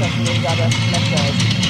dass mir da das Messer ist.